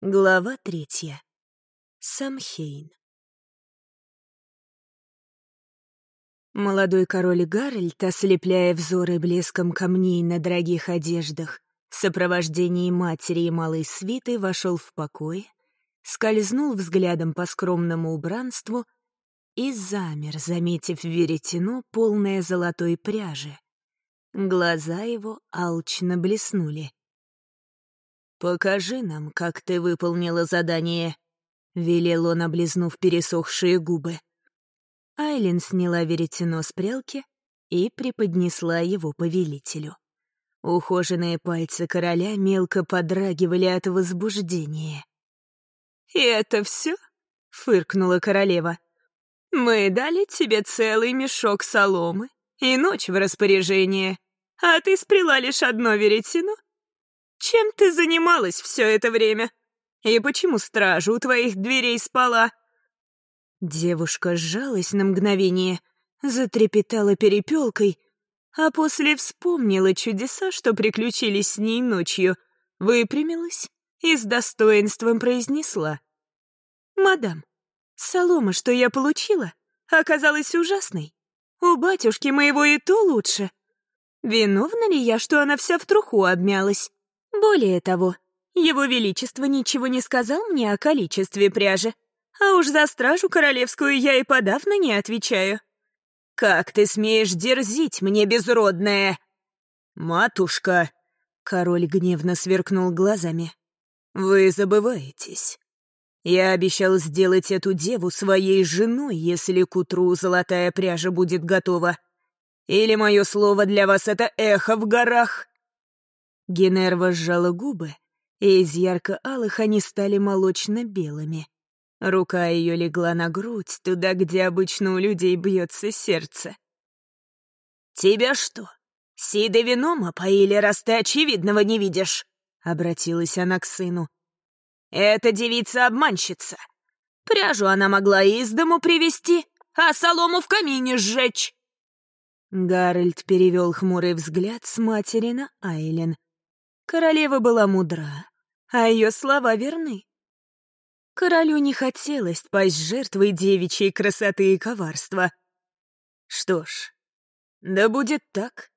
Глава третья. Самхейн. Молодой король Гарольд, ослепляя взоры блеском камней на дорогих одеждах, в сопровождении матери и малой свиты вошел в покой, скользнул взглядом по скромному убранству и замер, заметив веретено, полное золотой пряжи. Глаза его алчно блеснули. «Покажи нам, как ты выполнила задание», — велел он, облизнув пересохшие губы. Айлин сняла веретено с прялки и преподнесла его повелителю. Ухоженные пальцы короля мелко подрагивали от возбуждения. «И это все?» — фыркнула королева. «Мы дали тебе целый мешок соломы и ночь в распоряжение, а ты сприла лишь одно веретено чем ты занималась все это время? И почему стража у твоих дверей спала?» Девушка сжалась на мгновение, затрепетала перепелкой, а после вспомнила чудеса, что приключились с ней ночью, выпрямилась и с достоинством произнесла. «Мадам, солома, что я получила, оказалась ужасной. У батюшки моего и то лучше. Виновна ли я, что она вся в труху обмялась? Более того, его Величество ничего не сказал мне о количестве пряжи, а уж за стражу королевскую я и подавно не отвечаю. «Как ты смеешь дерзить мне, безродная?» «Матушка!» — король гневно сверкнул глазами. «Вы забываетесь. Я обещал сделать эту деву своей женой, если к утру золотая пряжа будет готова. Или мое слово для вас — это эхо в горах?» Генерва сжала губы, и из ярко-алых они стали молочно-белыми. Рука ее легла на грудь, туда, где обычно у людей бьется сердце. «Тебя что, Сида вином опоили, раз ты очевидного не видишь?» — обратилась она к сыну. «Эта девица-обманщица. Пряжу она могла из дому привезти, а солому в камине сжечь». Гарольд перевел хмурый взгляд с матери на Айлен — Королева была мудра, а ее слова верны. Королю не хотелось пасть жертвой девичьей красоты и коварства. Что ж, да будет так.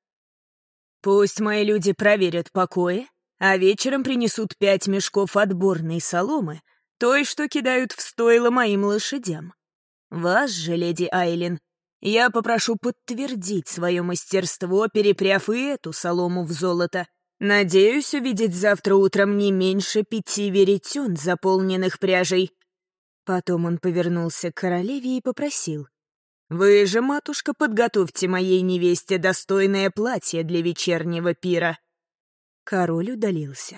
Пусть мои люди проверят покои, а вечером принесут пять мешков отборной соломы, той, что кидают в стойло моим лошадям. Вас же, леди Айлин, я попрошу подтвердить свое мастерство, перепряв и эту солому в золото. Надеюсь увидеть завтра утром не меньше пяти веретен, заполненных пряжей. Потом он повернулся к королеве и попросил. «Вы же, матушка, подготовьте моей невесте достойное платье для вечернего пира». Король удалился.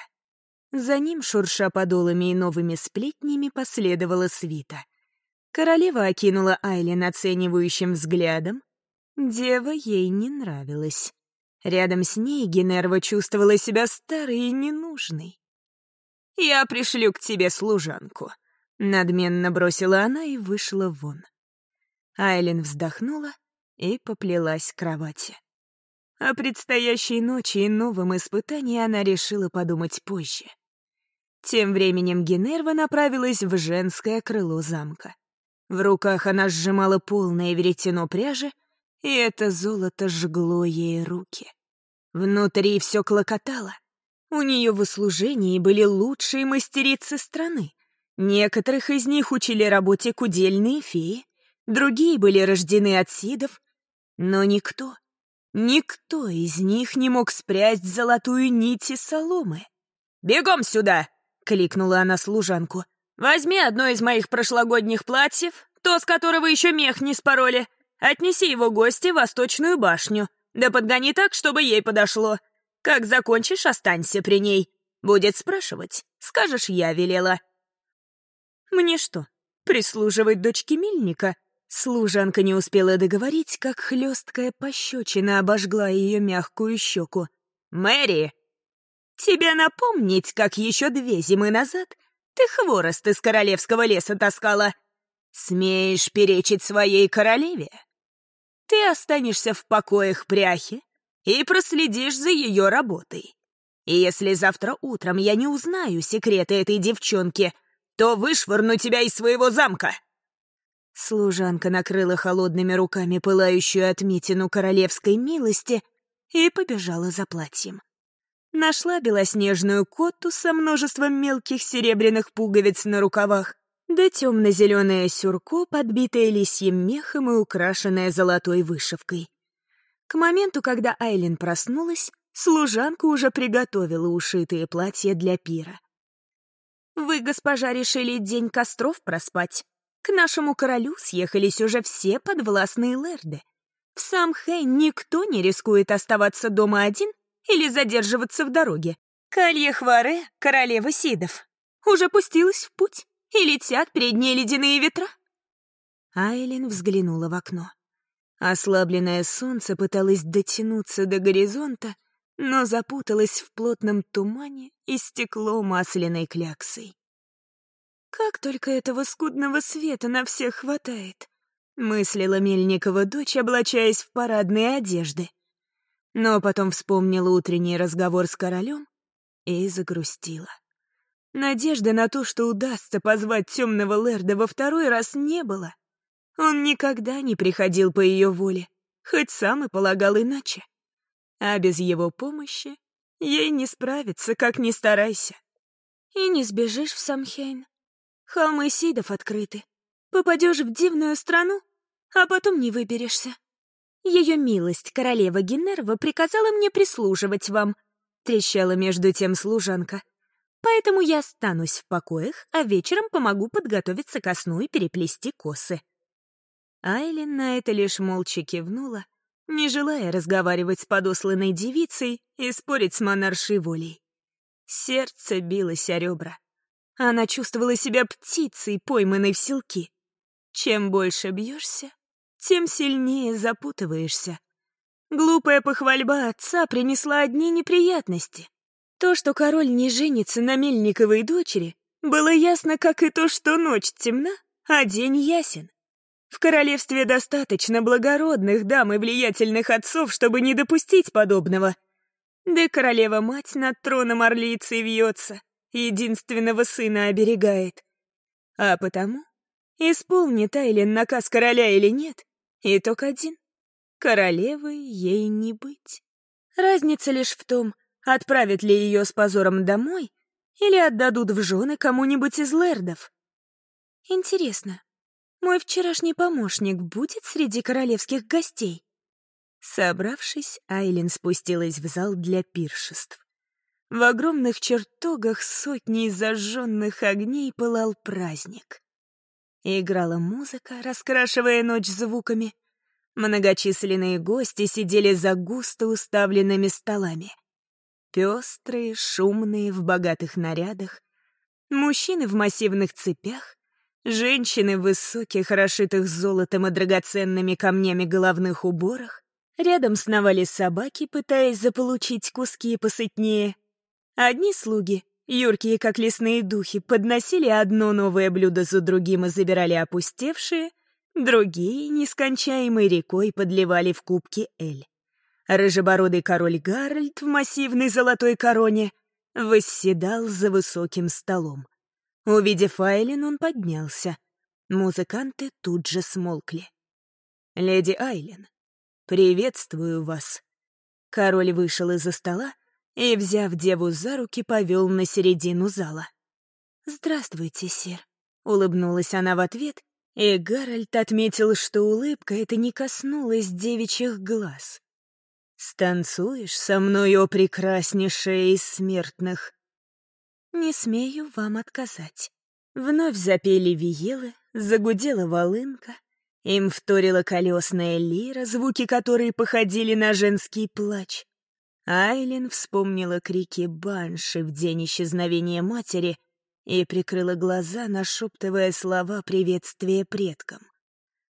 За ним, шурша подолами и новыми сплетнями, последовала свита. Королева окинула Айлен оценивающим взглядом. Дева ей не нравилась. Рядом с ней Генерва чувствовала себя старой и ненужной. «Я пришлю к тебе служанку», — надменно бросила она и вышла вон. Айлин вздохнула и поплелась к кровати. О предстоящей ночи и новом испытании она решила подумать позже. Тем временем Генерва направилась в женское крыло замка. В руках она сжимала полное веретено пряжи, и это золото жгло ей руки. Внутри все клокотало. У нее в услужении были лучшие мастерицы страны. Некоторых из них учили работе кудельные феи, другие были рождены от сидов, но никто, никто из них не мог спрятать золотую нить из соломы. «Бегом сюда!» — кликнула она служанку. «Возьми одно из моих прошлогодних платьев, то, с которого еще мех не спороли, Отнеси его гости в Восточную башню. Да подгони так, чтобы ей подошло. Как закончишь, останься при ней. Будет спрашивать. Скажешь, я велела. Мне что, прислуживать дочке Мельника? Служанка не успела договорить, как хлесткая пощечина обожгла ее мягкую щеку. «Мэри! Тебе напомнить, как еще две зимы назад ты хворост из королевского леса таскала? Смеешь перечить своей королеве? Ты останешься в покоях пряхи и проследишь за ее работой. И если завтра утром я не узнаю секреты этой девчонки, то вышвырну тебя из своего замка!» Служанка накрыла холодными руками пылающую отметину королевской милости и побежала за платьем. Нашла белоснежную котту со множеством мелких серебряных пуговиц на рукавах, да темно-зеленое сюрко, подбитое лисьим мехом и украшенное золотой вышивкой. К моменту, когда Айлин проснулась, служанка уже приготовила ушитые платья для пира. «Вы, госпожа, решили день костров проспать? К нашему королю съехались уже все подвластные лэрды. В сам Хейн никто не рискует оставаться дома один или задерживаться в дороге. Калья Хваре, королева Сидов, уже пустилась в путь, и летят передние ледяные ветра. Айлин взглянула в окно. Ослабленное солнце пыталось дотянуться до горизонта, но запуталось в плотном тумане и стекло масляной кляксой. Как только этого скудного света на всех хватает, мыслила Мельникова дочь, облачаясь в парадные одежды. Но потом вспомнила утренний разговор с королем и загрустила. Надежды на то, что удастся позвать темного Лерда во второй раз, не было. Он никогда не приходил по ее воле, хоть сам и полагал иначе. А без его помощи ей не справиться, как ни старайся. И не сбежишь в Самхейн. Холмы Сидов открыты. Попадешь в дивную страну, а потом не выберешься. Ее милость, королева Генерва, приказала мне прислуживать вам, трещала между тем служанка. Поэтому я останусь в покоях, а вечером помогу подготовиться ко сну и переплести косы. Айлин на это лишь молча кивнула, не желая разговаривать с подосланной девицей и спорить с монаршей волей. Сердце билось о ребра. Она чувствовала себя птицей, пойманной в селки. Чем больше бьешься, тем сильнее запутываешься. Глупая похвальба отца принесла одни неприятности. То, что король не женится на Мельниковой дочери, было ясно, как и то, что ночь темна, а день ясен. В королевстве достаточно благородных дам и влиятельных отцов, чтобы не допустить подобного. Да королева-мать над троном орлицы вьется единственного сына оберегает. А потому, исполнит Айлен наказ короля или нет, итог один. Королевой ей не быть. Разница лишь в том, отправят ли ее с позором домой или отдадут в жены кому-нибудь из лэрдов. Интересно, мой вчерашний помощник будет среди королевских гостей? Собравшись, Айлин спустилась в зал для пиршеств. В огромных чертогах сотни зажженных огней пылал праздник. Играла музыка, раскрашивая ночь звуками. Многочисленные гости сидели за густо уставленными столами. Пестрые, шумные, в богатых нарядах. Мужчины в массивных цепях, женщины в высоких, расшитых золотом и драгоценными камнями головных уборах. Рядом сновали собаки, пытаясь заполучить куски посытнее. Одни слуги, юркие как лесные духи, подносили одно новое блюдо за другим и забирали опустевшие, другие нескончаемой рекой подливали в кубки эль. Рыжебородый король Гарольд в массивной золотой короне восседал за высоким столом. Увидев Айлин, он поднялся. Музыканты тут же смолкли. «Леди Айлин, приветствую вас». Король вышел из-за стола и, взяв деву за руки, повел на середину зала. «Здравствуйте, сир», — улыбнулась она в ответ, и Гарольд отметил, что улыбка эта не коснулась девичьих глаз. «Станцуешь со мной, о прекраснейшая из смертных?» «Не смею вам отказать». Вновь запели виелы, загудела волынка, им вторила колесная лира, звуки которой походили на женский плач. Айлин вспомнила крики банши в день исчезновения матери и прикрыла глаза, нашептывая слова приветствия предкам.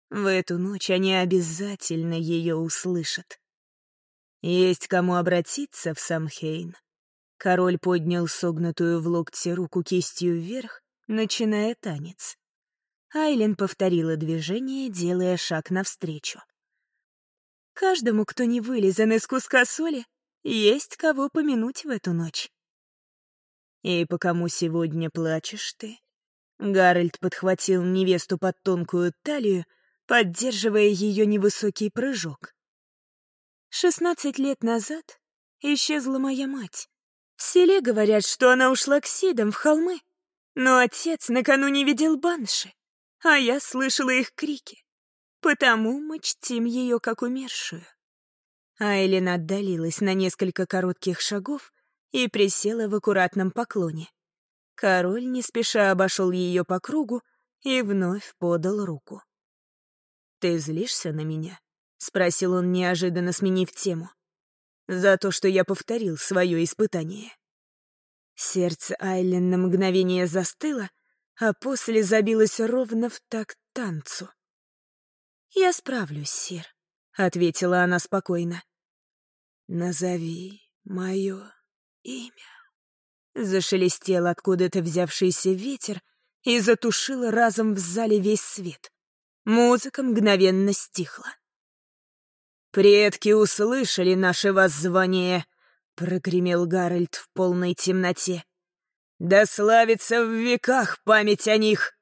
В эту ночь они обязательно ее услышат. Есть кому обратиться в Самхейн. Король поднял согнутую в локте руку кистью вверх, начиная танец. Айлин повторила движение, делая шаг навстречу. Каждому, кто не вылезан из куска соли, есть кого помянуть в эту ночь. «И по кому сегодня плачешь ты?» Гарольд подхватил невесту под тонкую талию, поддерживая ее невысокий прыжок. «Шестнадцать лет назад исчезла моя мать. В селе говорят, что она ушла к Сидам в холмы, но отец накануне видел банши, а я слышала их крики. Потому мы чтим ее как умершую». Айлин отдалилась на несколько коротких шагов и присела в аккуратном поклоне. Король не спеша обошел ее по кругу и вновь подал руку. «Ты злишься на меня?» — спросил он, неожиданно сменив тему. «За то, что я повторил свое испытание». Сердце Айлен на мгновение застыло, а после забилось ровно в такт танцу. «Я справлюсь, сир», — ответила она спокойно. «Назови мое имя». Зашелестел откуда-то взявшийся ветер и затушил разом в зале весь свет. Музыка мгновенно стихла. «Предки услышали наше воззвание», — прогремел Гарольд в полной темноте. «Да славится в веках память о них!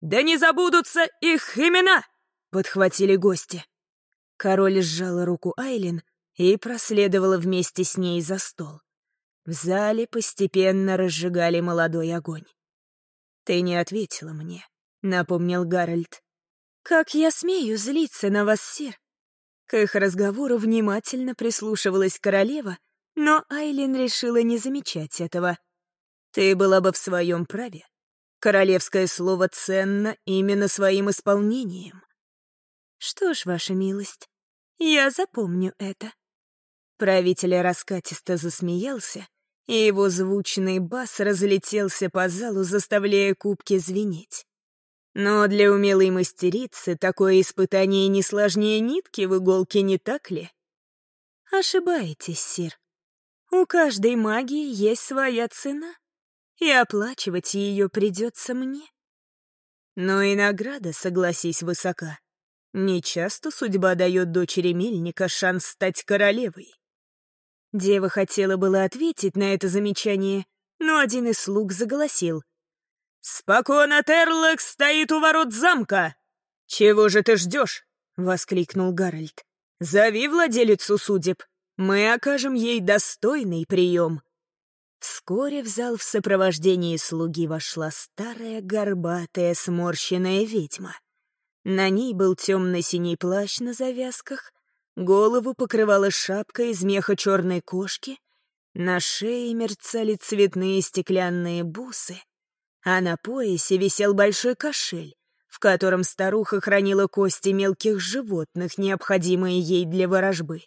Да не забудутся их имена!» — подхватили гости. Король сжал руку Айлин и проследовала вместе с ней за стол. В зале постепенно разжигали молодой огонь. «Ты не ответила мне», — напомнил Гарольд. «Как я смею злиться на вас, сир?» К их разговору внимательно прислушивалась королева, но Айлин решила не замечать этого. «Ты была бы в своем праве. Королевское слово ценно именно своим исполнением». «Что ж, ваша милость, я запомню это». Правитель раскатисто засмеялся, и его звучный бас разлетелся по залу, заставляя кубки звенеть. Но для умелой мастерицы такое испытание не сложнее нитки в иголке, не так ли? Ошибаетесь, сир. У каждой магии есть своя цена, и оплачивать ее придется мне. Но и награда, согласись, высока. Нечасто судьба дает дочери мельника шанс стать королевой. Дева хотела было ответить на это замечание, но один из слуг заголосил. «Спокойно, Терлок стоит у ворот замка!» «Чего же ты ждешь?» — воскликнул Гарольд. «Зови владелицу судеб. Мы окажем ей достойный прием». Вскоре в зал в сопровождении слуги вошла старая, горбатая, сморщенная ведьма. На ней был темно-синий плащ на завязках, Голову покрывала шапка из меха черной кошки, на шее мерцали цветные стеклянные бусы, а на поясе висел большой кошель, в котором старуха хранила кости мелких животных, необходимые ей для ворожбы.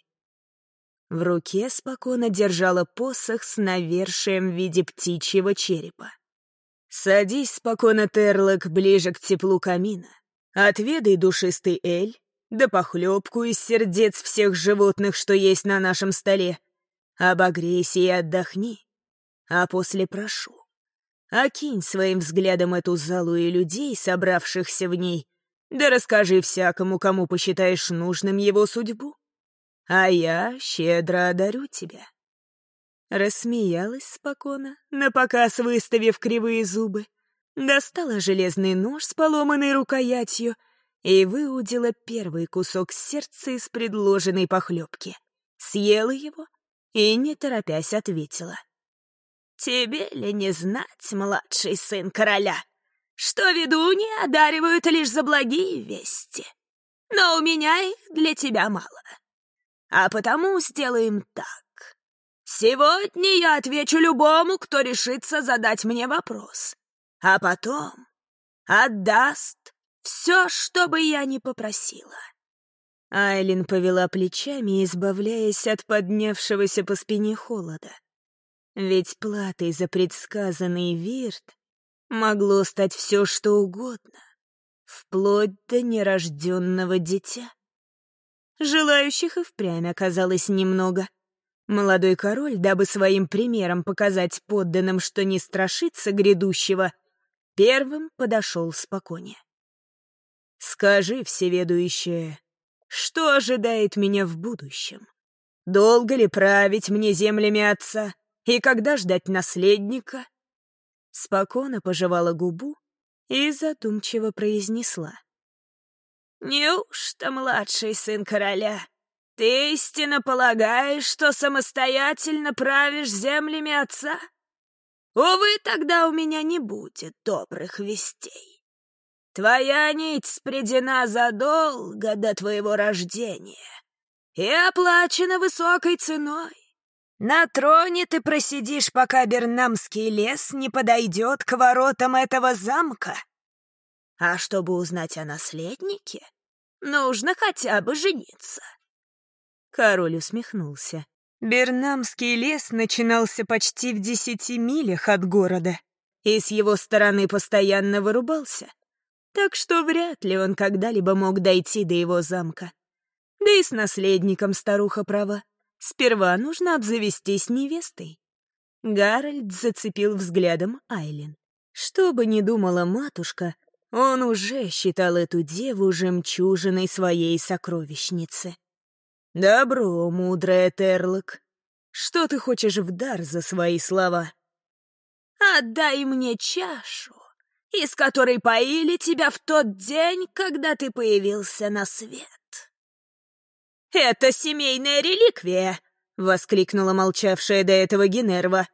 В руке спокойно держала посох с навершием в виде птичьего черепа. «Садись спокойно, Терлок, ближе к теплу камина. Отведай душистый эль, да похлебку из сердец всех животных, что есть на нашем столе. Обогрейся и отдохни. А после прошу. Окинь своим взглядом эту залу и людей, собравшихся в ней, да расскажи всякому, кому посчитаешь нужным его судьбу. А я щедро одарю тебя. Рассмеялась спокойно, напоказ выставив кривые зубы, достала железный нож с поломанной рукоятью — и выудила первый кусок сердца из предложенной похлебки. Съела его и, не торопясь, ответила. «Тебе ли не знать, младший сын короля, что ведуньи одаривают лишь за благие вести? Но у меня их для тебя мало. А потому сделаем так. Сегодня я отвечу любому, кто решится задать мне вопрос, а потом отдаст все, что бы я ни попросила. Айлин повела плечами, избавляясь от поднявшегося по спине холода. Ведь платой за предсказанный вирт могло стать все, что угодно, вплоть до нерожденного дитя. Желающих и впрямь оказалось немного. Молодой король, дабы своим примером показать подданным, что не страшится грядущего, первым подошел спокойнее. Скажи, всеведущее, что ожидает меня в будущем? Долго ли править мне землями отца? И когда ждать наследника? спокойно пожевала губу и задумчиво произнесла. «Неужто младший сын короля? Ты истинно полагаешь, что самостоятельно правишь землями отца? Увы, тогда у меня не будет добрых вестей. Твоя нить спредена задолго до твоего рождения и оплачена высокой ценой. На троне ты просидишь, пока Бернамский лес не подойдет к воротам этого замка. А чтобы узнать о наследнике, нужно хотя бы жениться. Король усмехнулся. Бернамский лес начинался почти в десяти милях от города и с его стороны постоянно вырубался, так что вряд ли он когда-либо мог дойти до его замка. Да и с наследником старуха права. Сперва нужно обзавестись невестой. Гарольд зацепил взглядом Айлин. Что бы ни думала матушка, он уже считал эту деву жемчужиной своей сокровищницы. «Добро, мудрая Терлок. Что ты хочешь в дар за свои слова?» «Отдай мне чашу, из которой поили тебя в тот день, когда ты появился на свет». «Это семейная реликвия!» — воскликнула молчавшая до этого Генерва.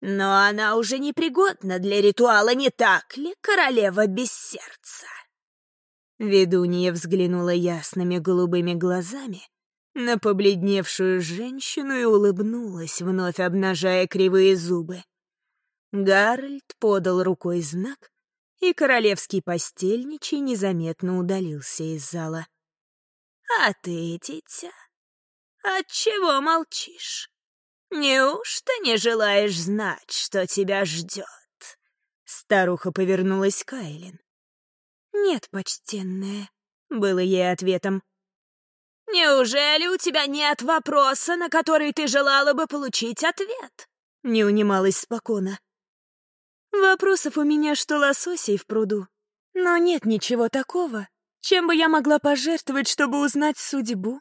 «Но она уже непригодна для ритуала, не так ли, королева без сердца?» Ведунья взглянула ясными голубыми глазами на побледневшую женщину и улыбнулась, вновь обнажая кривые зубы. Гарольд подал рукой знак, и королевский постельничий незаметно удалился из зала. «А ты, дитя, отчего молчишь? Неужто не желаешь знать, что тебя ждет?» Старуха повернулась к Айлин. «Нет, почтенная», — было ей ответом. «Неужели у тебя нет вопроса, на который ты желала бы получить ответ?» — не унималась спокойно. «Вопросов у меня что лососей в пруду, но нет ничего такого, чем бы я могла пожертвовать, чтобы узнать судьбу,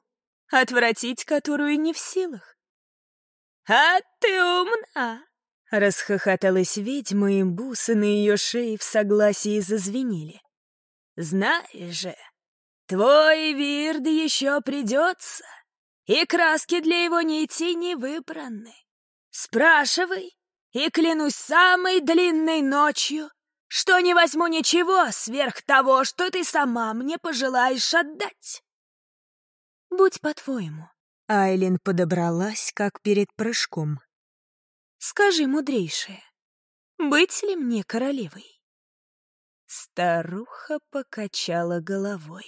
отвратить которую не в силах». «А ты умна!» — расхохоталась ведьма, и бусы на ее шее в согласии зазвенели. Знаешь же, твой Вирд еще придется, и краски для его нити не выбраны. Спрашивай, и клянусь самой длинной ночью, что не возьму ничего сверх того, что ты сама мне пожелаешь отдать. Будь по-твоему. Айлин подобралась, как перед прыжком. Скажи, мудрейшая, быть ли мне королевой? Старуха покачала головой.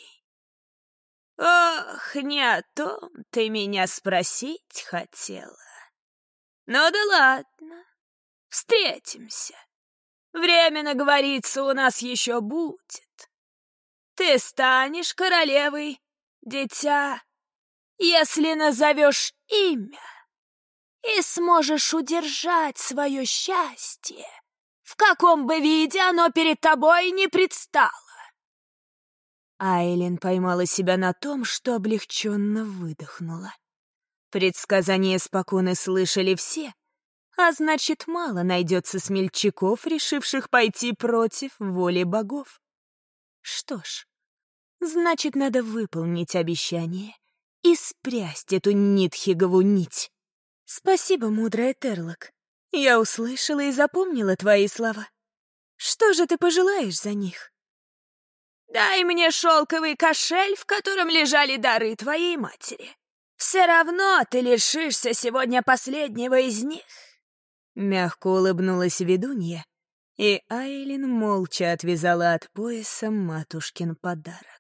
«Ох, не о том ты меня спросить хотела. Ну да ладно, встретимся. Время наговориться у нас еще будет. Ты станешь королевой, дитя, если назовешь имя и сможешь удержать свое счастье в каком бы виде оно перед тобой не предстало. Айлин поймала себя на том, что облегченно выдохнула. Предсказания спокойно слышали все, а значит, мало найдется смельчаков, решивших пойти против воли богов. Что ж, значит, надо выполнить обещание и спрясть эту Нитхигову нить. Спасибо, мудрая Терлок. Я услышала и запомнила твои слова. Что же ты пожелаешь за них? Дай мне шелковый кошель, в котором лежали дары твоей матери. Все равно ты лишишься сегодня последнего из них. Мягко улыбнулась ведунья, и Айлин молча отвязала от пояса матушкин подарок.